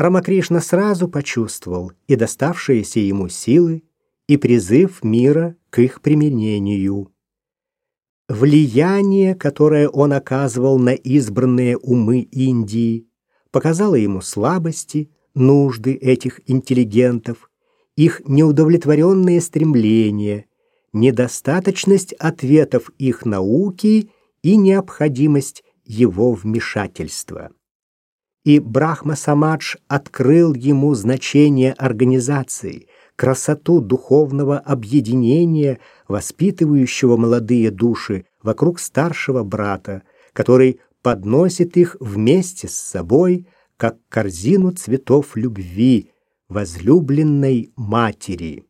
Рамакришна сразу почувствовал и доставшиеся ему силы, и призыв мира к их применению. Влияние, которое он оказывал на избранные умы Индии, показало ему слабости, нужды этих интеллигентов, их неудовлетворенные стремления, недостаточность ответов их науки и необходимость его вмешательства. И Брахма Самадж открыл ему значение организации, красоту духовного объединения, воспитывающего молодые души вокруг старшего брата, который подносит их вместе с собой, как корзину цветов любви возлюбленной матери.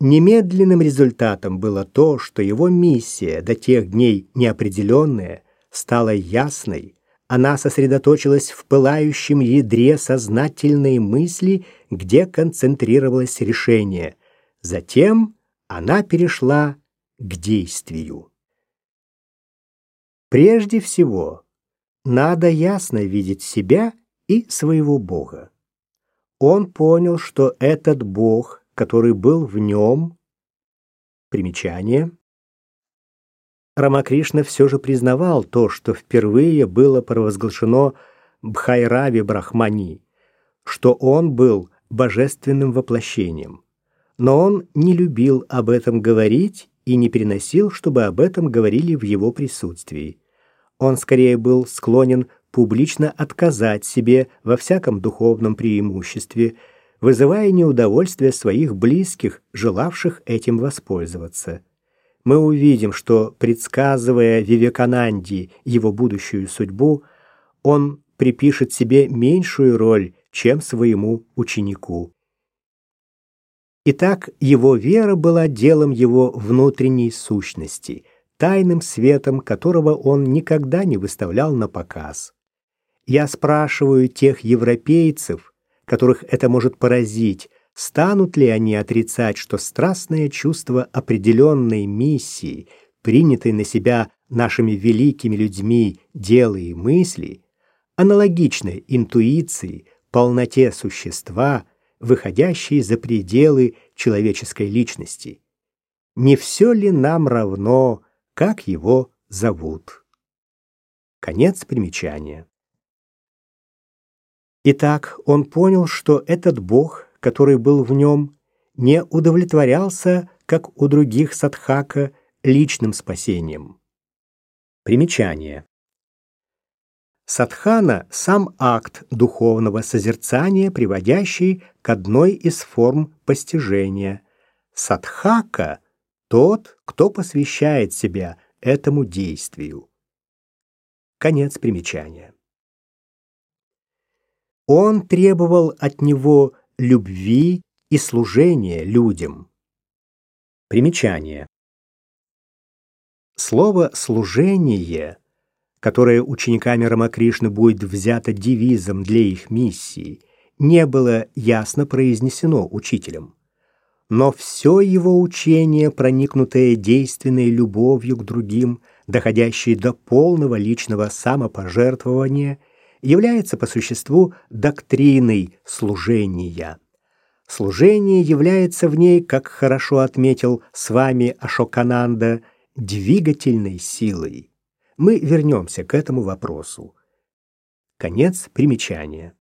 Немедленным результатом было то, что его миссия, до тех дней неопределенная, стала ясной, она сосредоточилась в пылающем ядре сознательной мысли, где концентрировалось решение. Затем она перешла к действию. Прежде всего, надо ясно видеть себя и своего Бога. Он понял, что этот Бог, который был в нем, примечание, Рамакришна все же признавал то, что впервые было провозглашено Бхайрави Брахмани, что он был божественным воплощением. Но он не любил об этом говорить и не переносил, чтобы об этом говорили в его присутствии. Он скорее был склонен публично отказать себе во всяком духовном преимуществе, вызывая неудовольствие своих близких, желавших этим воспользоваться мы увидим, что, предсказывая Вивекананди его будущую судьбу, он припишет себе меньшую роль, чем своему ученику. Итак, его вера была делом его внутренней сущности, тайным светом которого он никогда не выставлял на показ. Я спрашиваю тех европейцев, которых это может поразить, Станут ли они отрицать, что страстное чувство определенной миссии, принятой на себя нашими великими людьми дела и мысли, аналогично интуиции, полноте существа, выходящей за пределы человеческой личности? Не все ли нам равно, как его зовут? Конец примечания. Итак, он понял, что этот Бог который был в нем, не удовлетворялся, как у других садхака, личным спасением. Примечание. Садхана – сам акт духовного созерцания, приводящий к одной из форм постижения. Садхака – тот, кто посвящает себя этому действию. Конец примечания. Он требовал от него любви и служения людям. Примечание. Слово «служение», которое учениками Рамакришны будет взято девизом для их миссии, не было ясно произнесено учителем. Но все его учение, проникнутое действенной любовью к другим, доходящей до полного личного самопожертвования, является по существу доктриной служения. Служение является в ней, как хорошо отметил с вами Ашокананда, двигательной силой. Мы вернемся к этому вопросу. Конец примечания.